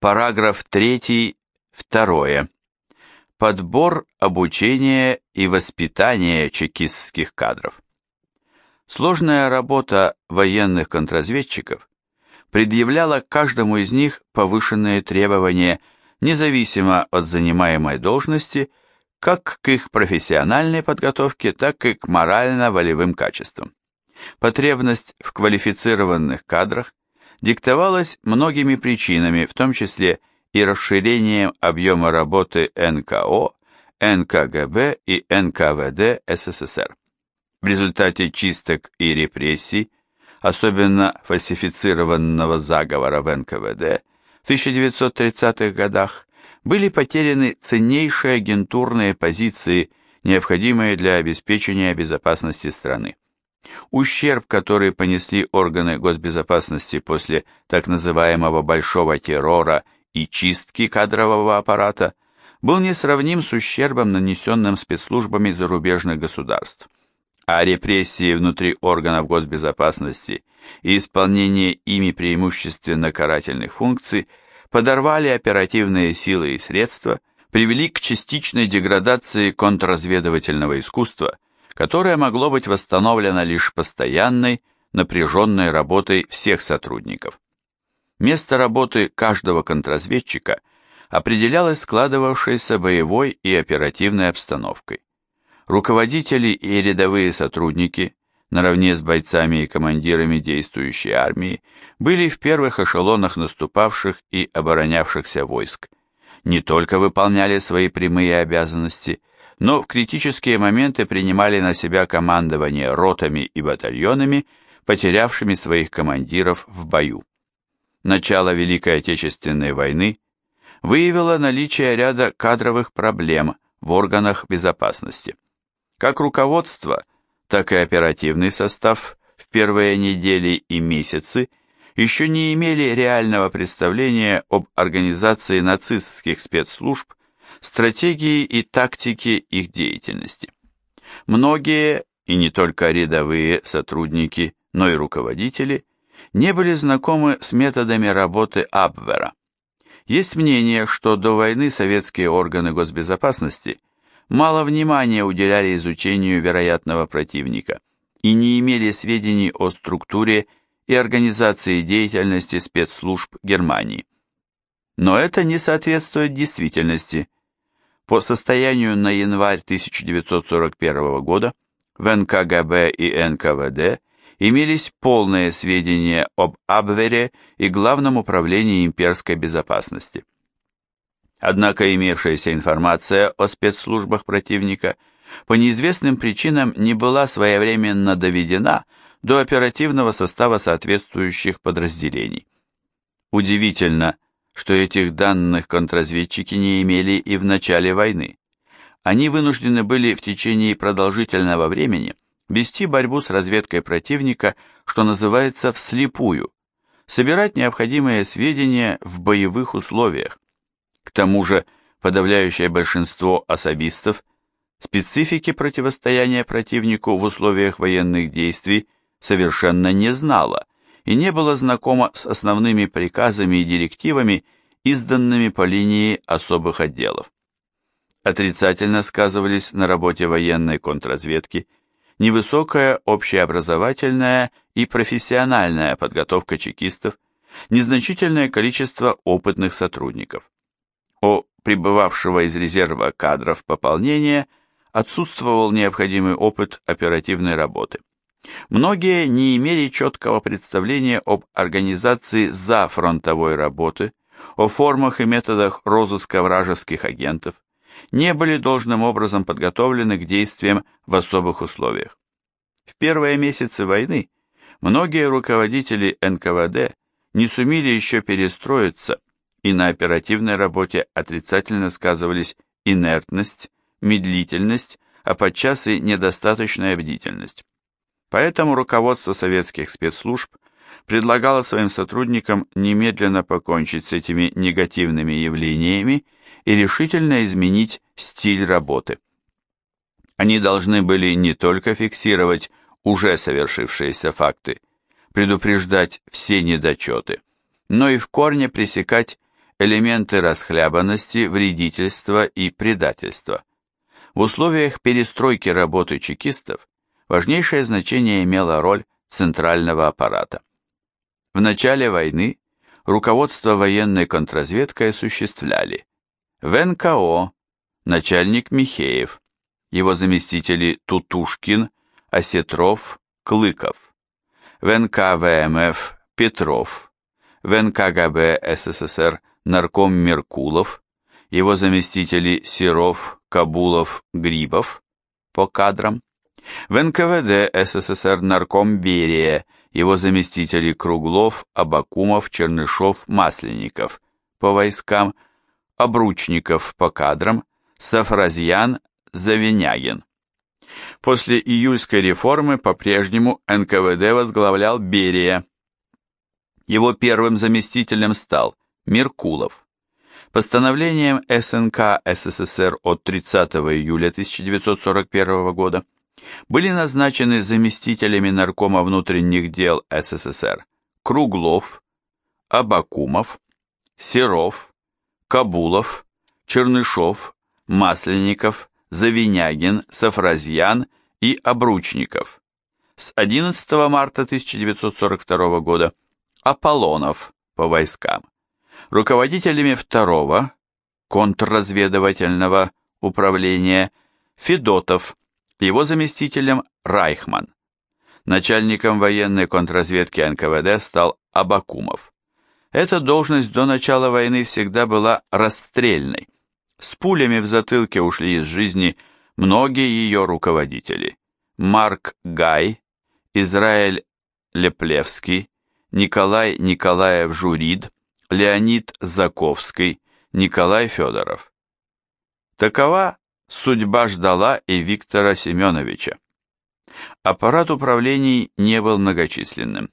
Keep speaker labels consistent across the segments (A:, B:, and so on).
A: Параграф 3. Второе. Подбор, обучение и воспитание чекистских кадров. Сложная работа военных контрразведчиков предъявляла каждому из них повышенные требования независимо от занимаемой должности, как к их профессиональной подготовке, так и к морально-волевым качествам. Потребность в квалифицированных кадрах диктовалась многими причинами, в том числе и расширением объема работы НКО, НКГБ и НКВД СССР. В результате чисток и репрессий, особенно фальсифицированного заговора в НКВД в 1930-х годах, были потеряны ценнейшие агентурные позиции, необходимые для обеспечения безопасности страны. Ущерб, который понесли органы госбезопасности после так называемого «большого террора» и чистки кадрового аппарата, был несравним с ущербом, нанесенным спецслужбами зарубежных государств. А репрессии внутри органов госбезопасности и исполнение ими преимущественно карательных функций подорвали оперативные силы и средства, привели к частичной деградации контрразведывательного искусства – которое могло быть восстановлено лишь постоянной, напряженной работой всех сотрудников. Место работы каждого контрразведчика определялось складывавшейся боевой и оперативной обстановкой. Руководители и рядовые сотрудники, наравне с бойцами и командирами действующей армии, были в первых эшелонах наступавших и оборонявшихся войск. Не только выполняли свои прямые обязанности, но в критические моменты принимали на себя командование ротами и батальонами, потерявшими своих командиров в бою. Начало Великой Отечественной войны выявило наличие ряда кадровых проблем в органах безопасности. Как руководство, так и оперативный состав в первые недели и месяцы еще не имели реального представления об организации нацистских спецслужб стратегии и тактики их деятельности. Многие, и не только рядовые сотрудники, но и руководители, не были знакомы с методами работы Абвера. Есть мнение, что до войны советские органы госбезопасности мало внимания уделяли изучению вероятного противника и не имели сведений о структуре и организации деятельности спецслужб Германии. Но это не соответствует действительности – по состоянию на январь 1941 года в НКГБ и НКВД имелись полные сведения об Абвере и Главном управлении имперской безопасности. Однако имевшаяся информация о спецслужбах противника по неизвестным причинам не была своевременно доведена до оперативного состава соответствующих подразделений. Удивительно, что этих данных контрразведчики не имели и в начале войны. Они вынуждены были в течение продолжительного времени вести борьбу с разведкой противника, что называется вслепую, собирать необходимые сведения в боевых условиях. К тому же подавляющее большинство особистов специфики противостояния противнику в условиях военных действий совершенно не знало – и не было знакомо с основными приказами и директивами, изданными по линии особых отделов. Отрицательно сказывались на работе военной контрразведки невысокая общеобразовательная и профессиональная подготовка чекистов, незначительное количество опытных сотрудников. У прибывавшего из резерва кадров пополнения отсутствовал необходимый опыт оперативной работы. Многие не имели четкого представления об организации зафронтовой работы, о формах и методах розыска вражеских агентов, не были должным образом подготовлены к действиям в особых условиях. В первые месяцы войны многие руководители НКВД не сумели еще перестроиться, и на оперативной работе отрицательно сказывались инертность, медлительность, а подчас и недостаточная бдительность. Поэтому руководство советских спецслужб предлагало своим сотрудникам немедленно покончить с этими негативными явлениями и решительно изменить стиль работы. Они должны были не только фиксировать уже совершившиеся факты, предупреждать все недочеты, но и в корне пресекать элементы расхлябанности, вредительства и предательства. В условиях перестройки работы чекистов важнейшее значение имела роль центрального аппарата. В начале войны руководство военной контрразведкой осуществляли в НКО начальник Михеев, его заместители Тутушкин, Осетров, Клыков, в НКВМФ Петров, в НКГБ СССР нарком Меркулов, его заместители Серов, Кабулов, Грибов по кадрам, в НКВД СССР нарком Берия, его заместители Круглов, Абакумов, Чернышов, Масленников по войскам, Обручников по кадрам, Сафразьян, Завинягин. После июльской реформы по-прежнему НКВД возглавлял Берия. Его первым заместителем стал Меркулов. Постановлением СНК СССР от 30 июля 1941 года были назначены заместителями Наркома внутренних дел СССР Круглов, Абакумов, Серов, Кабулов, Чернышов, Масленников, Завинягин, Сафразьян и Обручников. С 11 марта 1942 года Аполлонов по войскам. Руководителями второго контрразведывательного управления Федотов, его заместителем Райхман. Начальником военной контрразведки НКВД стал Абакумов. Эта должность до начала войны всегда была расстрельной. С пулями в затылке ушли из жизни многие ее руководители. Марк Гай, Израиль Леплевский, Николай Николаев-Журид, Леонид Заковский, Николай Федоров. Такова судьба ждала и Виктора Семеновича. Аппарат управлений не был многочисленным.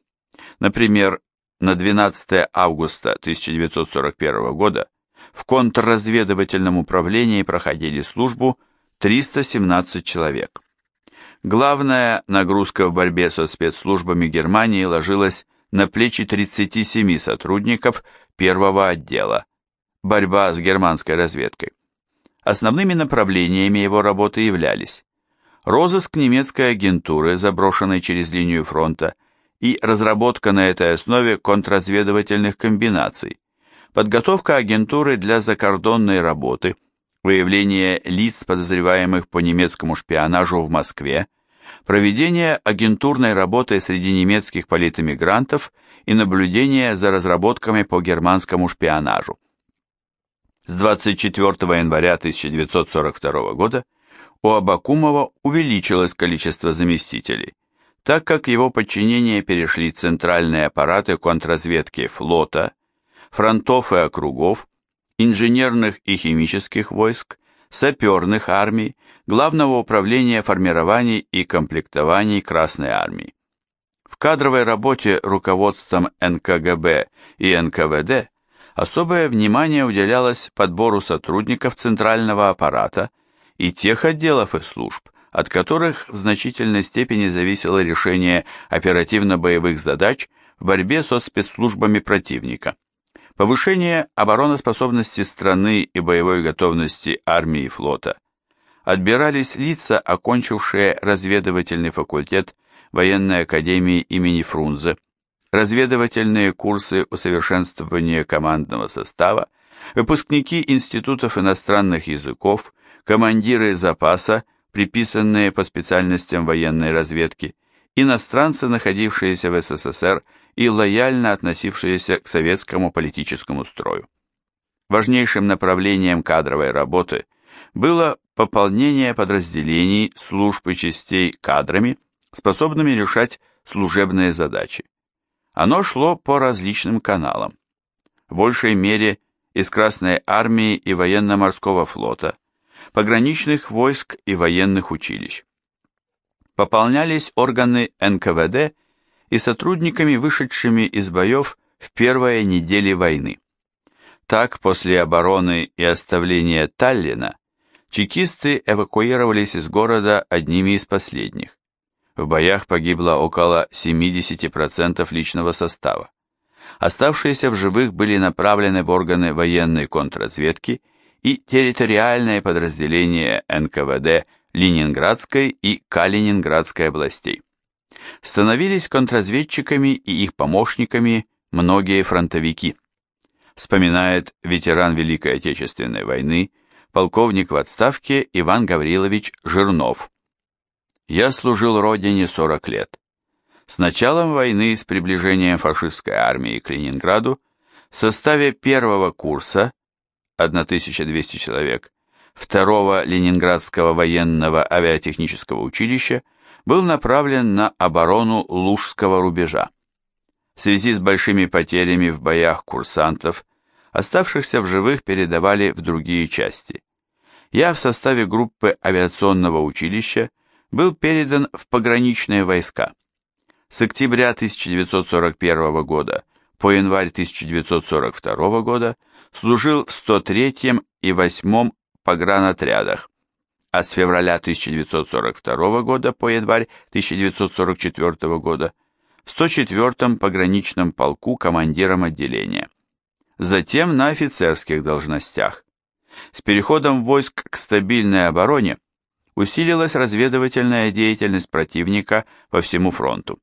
A: Например, на 12 августа 1941 года в контрразведывательном управлении проходили службу 317 человек. Главная нагрузка в борьбе со спецслужбами Германии ложилась на плечи 37 сотрудников первого отдела «Борьба с германской разведкой». Основными направлениями его работы являлись розыск немецкой агентуры, заброшенной через линию фронта, и разработка на этой основе контрразведывательных комбинаций, подготовка агентуры для закордонной работы, выявление лиц, подозреваемых по немецкому шпионажу в Москве, проведение агентурной работы среди немецких политэмигрантов и наблюдение за разработками по германскому шпионажу. С 24 января 1942 года у Абакумова увеличилось количество заместителей, так как его подчинение перешли центральные аппараты контрразведки флота, фронтов и округов, инженерных и химических войск, саперных армий, Главного управления формирований и комплектований Красной Армии. В кадровой работе руководством НКГБ и НКВД особое внимание уделялось подбору сотрудников центрального аппарата и тех отделов и служб, от которых в значительной степени зависело решение оперативно-боевых задач в борьбе со спецслужбами противника. Повышение обороноспособности страны и боевой готовности армии и флота. Отбирались лица, окончившие разведывательный факультет военной академии имени Фрунзе, разведывательные курсы усовершенствования командного состава, выпускники институтов иностранных языков, командиры запаса, приписанные по специальностям военной разведки, иностранцы, находившиеся в СССР и лояльно относившиеся к советскому политическому строю. Важнейшим направлением кадровой работы было пополнение подразделений, служб и частей кадрами, способными решать служебные задачи. Оно шло по различным каналам. В большей мере из Красной армии и военно-морского флота, пограничных войск и военных училищ. Пополнялись органы НКВД и сотрудниками, вышедшими из боев в первые недели войны. Так, после обороны и оставления Таллина, чекисты эвакуировались из города одними из последних. В боях погибло около 70% личного состава. Оставшиеся в живых были направлены в органы военной контрразведки и территориальные подразделения НКВД Ленинградской и Калининградской областей. Становились контрразведчиками и их помощниками многие фронтовики. Вспоминает ветеран Великой Отечественной войны, полковник в отставке Иван Гаврилович Жирнов. «Я служил Родине 40 лет. С началом войны с приближением фашистской армии к Ленинграду в составе первого курса 1200 человек, второго Ленинградского военного авиатехнического училища был направлен на оборону Лужского рубежа. В связи с большими потерями в боях курсантов, оставшихся в живых передавали в другие части. Я в составе группы авиационного училища был передан в пограничные войска. С октября 1941 года по январь 1942 года служил в 103 и 8 погранотрядах, а с февраля 1942 года по январь 1944 года в 104-м пограничном полку командиром отделения. Затем на офицерских должностях. С переходом войск к стабильной обороне усилилась разведывательная деятельность противника по всему фронту.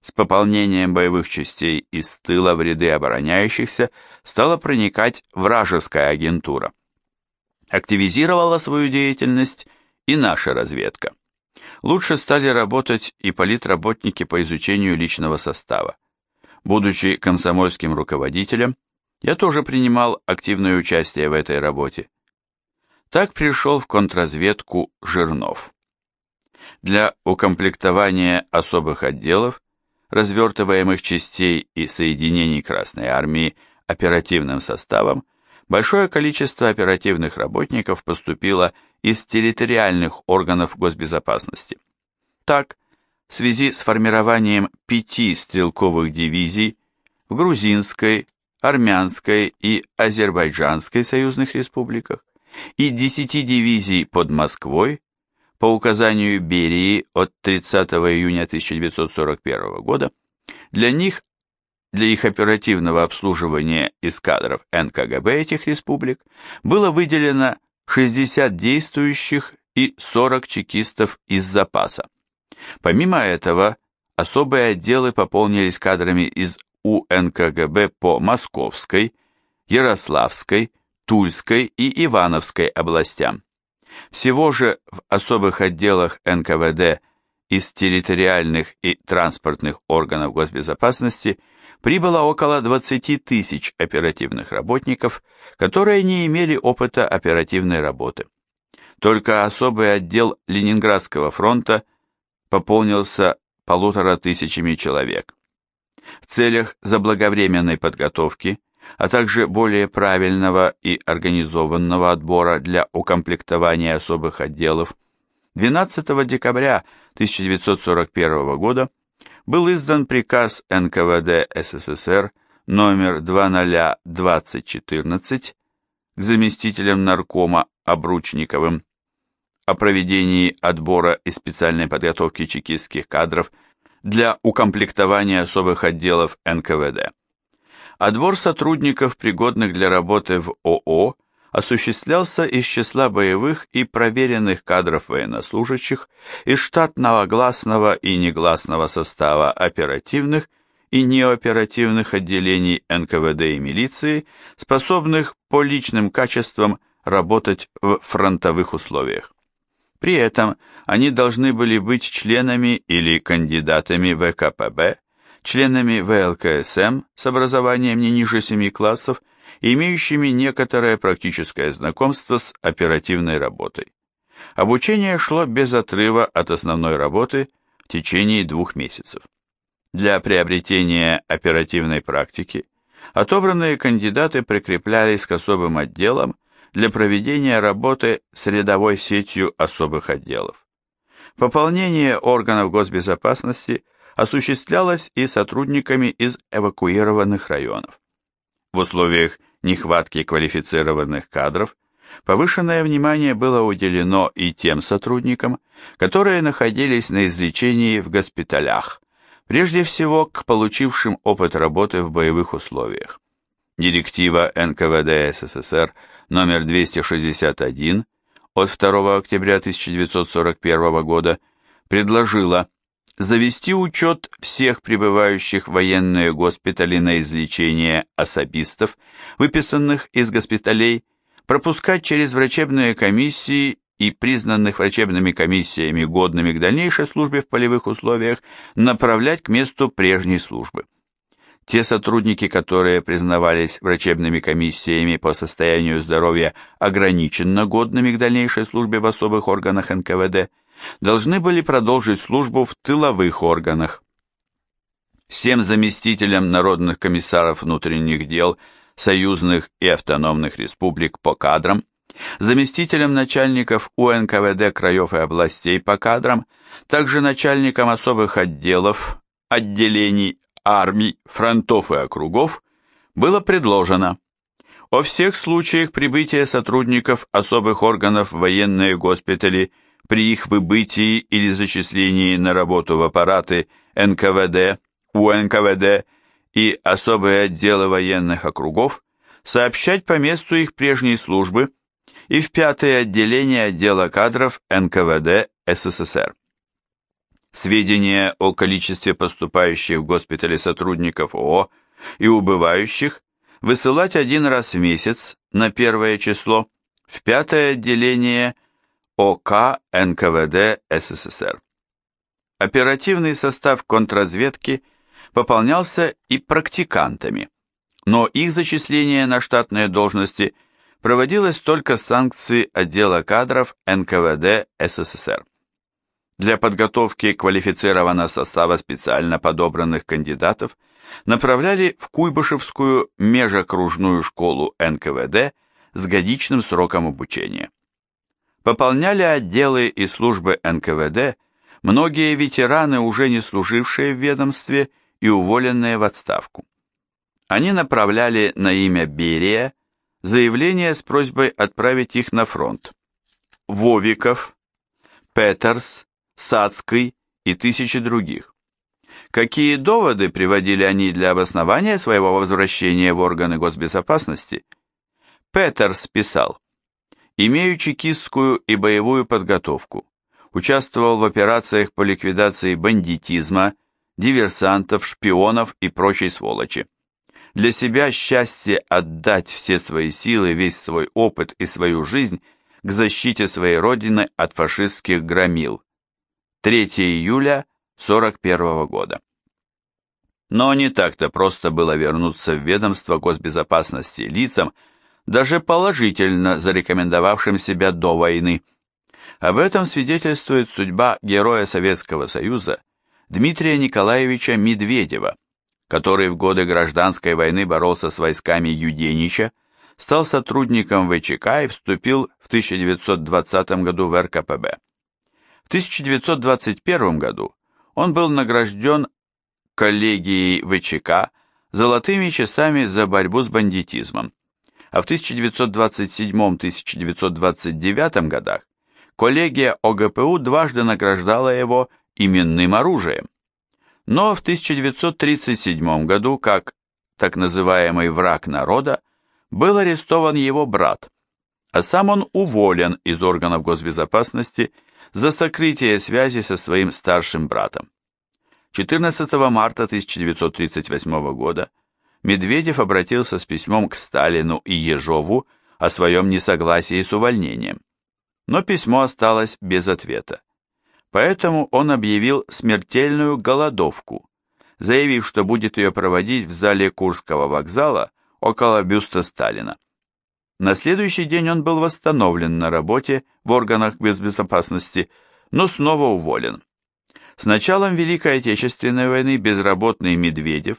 A: С пополнением боевых частей из тыла в ряды обороняющихся стала проникать вражеская агентура. Активизировала свою деятельность и наша разведка. Лучше стали работать и политработники по изучению личного состава. Будучи комсомольским руководителем, я тоже принимал активное участие в этой работе. Так пришел в контрразведку Жирнов. Для укомплектования особых отделов развертываемых частей и соединений Красной Армии оперативным составом, большое количество оперативных работников поступило из территориальных органов госбезопасности. Так, в связи с формированием пяти стрелковых дивизий в Грузинской, Армянской и Азербайджанской союзных республиках и десяти дивизий под Москвой по указанию Берии от 30 июня 1941 года, для них, для их оперативного обслуживания из кадров НКГБ этих республик, было выделено 60 действующих и 40 чекистов из запаса. Помимо этого, особые отделы пополнились кадрами из УНКГБ по Московской, Ярославской, Тульской и Ивановской областям. Всего же в особых отделах НКВД из территориальных и транспортных органов госбезопасности прибыло около 20 тысяч оперативных работников, которые не имели опыта оперативной работы. Только особый отдел Ленинградского фронта пополнился полутора тысячами человек. В целях заблаговременной подготовки а также более правильного и организованного отбора для укомплектования особых отделов, 12 декабря 1941 года был издан приказ НКВД СССР номер 202014 к заместителям наркома Обручниковым о проведении отбора и специальной подготовки чекистских кадров для укомплектования особых отделов НКВД. Отбор сотрудников, пригодных для работы в ООО, осуществлялся из числа боевых и проверенных кадров военнослужащих из штатного гласного и негласного состава оперативных и неоперативных отделений НКВД и милиции, способных по личным качествам работать в фронтовых условиях. При этом они должны были быть членами или кандидатами ВКПБ, членами ВЛКСМ с образованием не ниже 7 классов и имеющими некоторое практическое знакомство с оперативной работой. Обучение шло без отрыва от основной работы в течение двух месяцев. Для приобретения оперативной практики отобранные кандидаты прикреплялись к особым отделам для проведения работы с рядовой сетью особых отделов. Пополнение органов госбезопасности – осуществлялось и сотрудниками из эвакуированных районов. В условиях нехватки квалифицированных кадров повышенное внимание было уделено и тем сотрудникам, которые находились на излечении в госпиталях, Прежде всего, к получившим опыт работы в боевых условиях. Директива НКВД СССР номер 261 от 2 октября 1941 года предложила завести учет всех прибывающих в военные госпитали на излечение особистов, выписанных из госпиталей, пропускать через врачебные комиссии и признанных врачебными комиссиями годными к дальнейшей службе в полевых условиях направлять к месту прежней службы. Те сотрудники, которые признавались врачебными комиссиями по состоянию здоровья ограниченно годными к дальнейшей службе в особых органах НКВД, должны были продолжить службу в тыловых органах. Всем заместителям народных комиссаров внутренних дел союзных и автономных республик по кадрам, заместителям начальников УНКВД краев и областей по кадрам, также начальникам особых отделов, отделений, армий, фронтов и округов было предложено о всех случаях прибытия сотрудников особых органов военные госпитали – при их выбытии или зачислении на работу в аппараты НКВД, УНКВД и особые отделы военных округов сообщать по месту их прежней службы и в пятое отделение отдела кадров НКВД СССР. Сведения о количестве поступающих в госпитали сотрудников ООО и убывающих высылать один раз в месяц на первое число в пятое отделение НКВД ОК НКВД СССР. Оперативный состав контрразведки пополнялся и практикантами, но их зачисление на штатные должности проводилось только с санкции отдела кадров НКВД СССР. Для подготовки квалифицированного состава специально подобранных кандидатов направляли в Куйбышевскую межокружную школу НКВД с годичным сроком обучения пополняли отделы и службы НКВД многие ветераны, уже не служившие в ведомстве и уволенные в отставку. Они направляли на имя Берия заявление с просьбой отправить их на фронт. Вовиков, Петерс, Сацкий и тысячи других. Какие доводы приводили они для обоснования своего возвращения в органы госбезопасности? Петерс писал, Имею чекистскую и боевую подготовку. Участвовал в операциях по ликвидации бандитизма, диверсантов, шпионов и прочей сволочи. Для себя счастье отдать все свои силы, весь свой опыт и свою жизнь к защите своей родины от фашистских громил. 3 июля 41 года. Но не так-то просто было вернуться в ведомство госбезопасности лицам, даже положительно зарекомендовавшим себя до войны. Об этом свидетельствует судьба героя Советского Союза Дмитрия Николаевича Медведева, который в годы гражданской войны боролся с войсками Юденича, стал сотрудником ВЧК и вступил в 1920 году в РКПБ. В 1921 году он был награжден коллегией ВЧК золотыми часами за борьбу с бандитизмом а в 1927-1929 годах коллегия ОГПУ дважды награждала его именным оружием. Но в 1937 году, как так называемый враг народа, был арестован его брат, а сам он уволен из органов госбезопасности за сокрытие связи со своим старшим братом. 14 марта 1938 года Медведев обратился с письмом к Сталину и Ежову о своем несогласии с увольнением. Но письмо осталось без ответа. Поэтому он объявил смертельную голодовку, заявив, что будет ее проводить в зале Курского вокзала около бюста Сталина. На следующий день он был восстановлен на работе в органах безопасности, но снова уволен. С началом Великой Отечественной войны безработный Медведев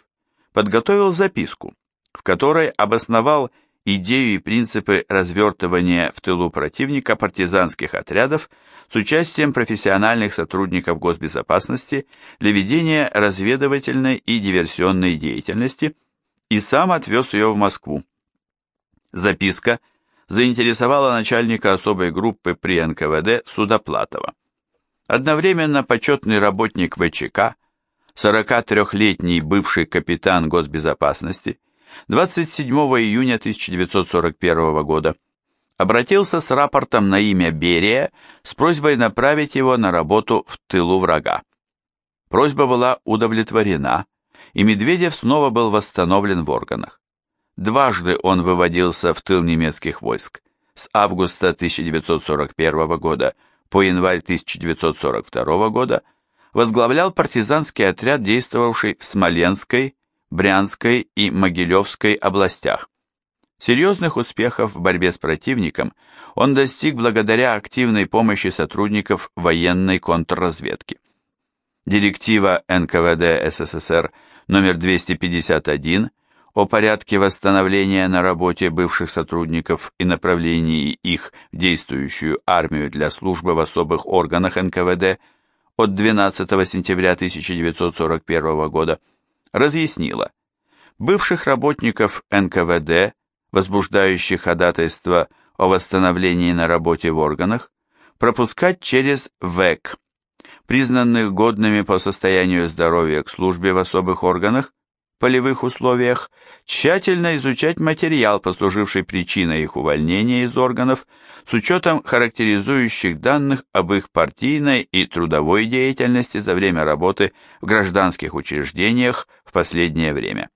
A: подготовил записку, в которой обосновал идею и принципы развертывания в тылу противника партизанских отрядов с участием профессиональных сотрудников госбезопасности для ведения разведывательной и диверсионной деятельности и сам отвез ее в Москву. Записка заинтересовала начальника особой группы при НКВД Судоплатова. Одновременно почетный работник ВЧК 43-летний бывший капитан госбезопасности, 27 июня 1941 года обратился с рапортом на имя Берия с просьбой направить его на работу в тылу врага. Просьба была удовлетворена, и Медведев снова был восстановлен в органах. Дважды он выводился в тыл немецких войск с августа 1941 года по январь 1942 года возглавлял партизанский отряд, действовавший в Смоленской, Брянской и Могилевской областях. Серьезных успехов в борьбе с противником он достиг благодаря активной помощи сотрудников военной контрразведки. Директива НКВД СССР номер 251 о порядке восстановления на работе бывших сотрудников и направлении их в действующую армию для службы в особых органах НКВД от 12 сентября 1941 года разъяснила, бывших работников НКВД, возбуждающих ходатайство о восстановлении на работе в органах, пропускать через ВЭК, признанных годными по состоянию здоровья к службе в особых органах, полевых условиях, тщательно изучать материал, послуживший причиной их увольнения из органов, с учетом характеризующих данных об их партийной и трудовой деятельности за время работы в гражданских учреждениях в последнее время.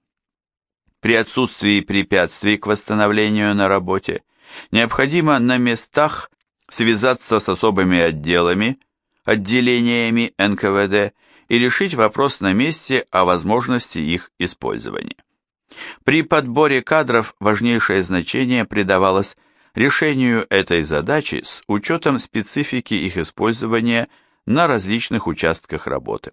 A: При отсутствии препятствий к восстановлению на работе необходимо на местах связаться с особыми отделами, отделениями НКВД и решить вопрос на месте о возможности их использования. При подборе кадров важнейшее значение придавалось решению этой задачи с учетом специфики их использования на различных участках работы.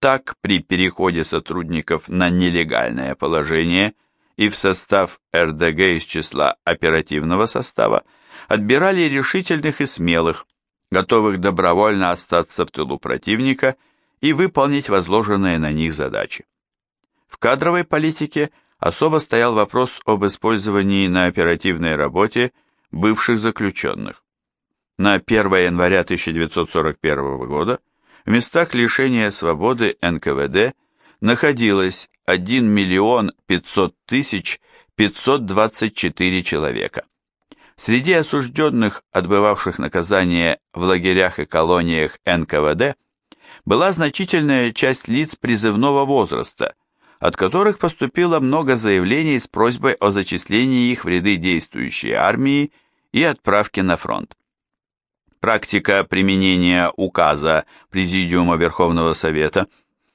A: Так, при переходе сотрудников на нелегальное положение и в состав РДГ из числа оперативного состава отбирали решительных и смелых, готовых добровольно остаться в тылу противника и выполнить возложенные на них задачи. В кадровой политике особо стоял вопрос об использовании на оперативной работе бывших заключенных. На 1 января 1941 года в местах лишения свободы НКВД находилось 1 миллион 500 тысяч 524 человека. Среди осужденных, отбывавших наказание в лагерях и колониях НКВД, была значительная часть лиц призывного возраста, от которых поступило много заявлений с просьбой о зачислении их в ряды действующей армии и отправке на фронт. Практика применения указа Президиума Верховного Совета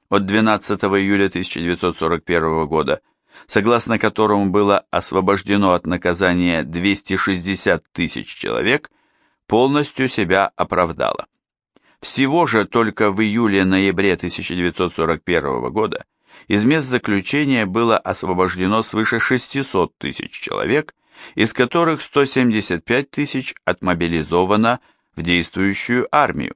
A: от 12 июля 1941 года – согласно которому было освобождено от наказания 260 тысяч человек, полностью себя оправдала. Всего же только в июле-ноябре 1941 года из мест заключения было освобождено свыше 600 тысяч человек, из которых 175 тысяч отмобилизовано в действующую армию.